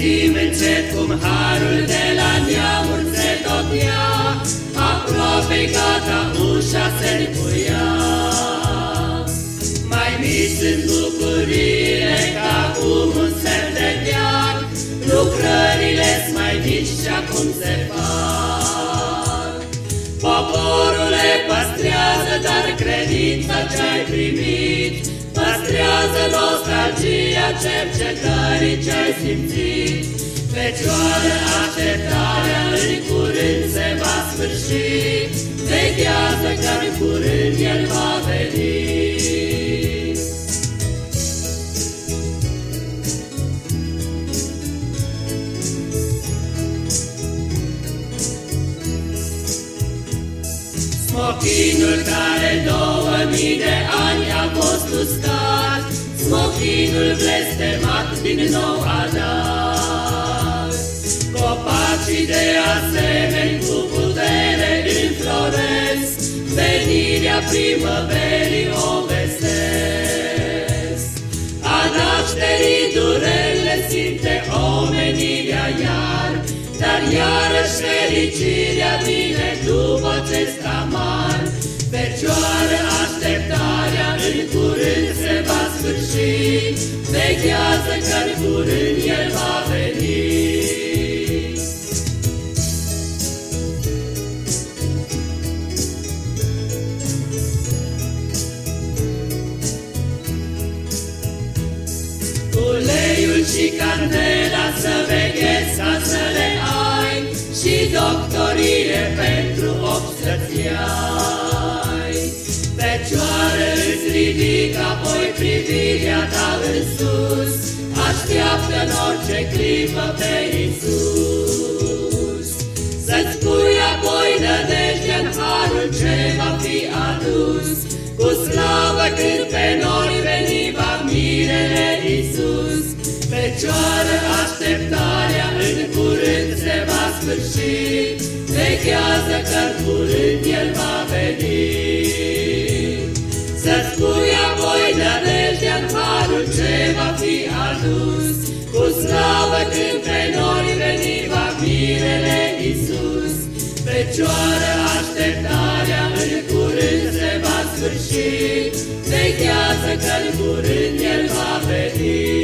încet cum harul de la neamuri se tot ia, aproape gata ușa se ripuia. Mai mici sunt bucuriile ca acum un semn de viac, lucrările mai mici și acum se fac. Poporul le păstrează, dar credința ce-ai primit, păstrează nostalgia cercetării ce-ai simțit. Fecioară, așteptarea în curând se va sfârși, veghează că în curând el va veni. Smochinul care două mii de ani a fost uscat, Smochinul blestemat din nou a dat. Copacii de asemenea cu putere înfloresc, Venirea primăverii o vestesc. A nașterii durele simte omenirea iar, Dar iarăși fericirea vine va sfârși, Veghează că în curând el va veni. Uleiul și candela să veghezi ca să le ai, Și doctorie pentru ochi privirea ta în sus, Așteaptă în orice clipă pe Iisus. Să-ți pui apoi nădejde în harul ce va fi adus, Cu slavă când pe noi veni va mirele Iisus. Fecioară adus, Cu slavă când pe noi veni va mirele Iisus. Fecioară așteptarea în curând se va sfârși, Vechează că în curând El va veni.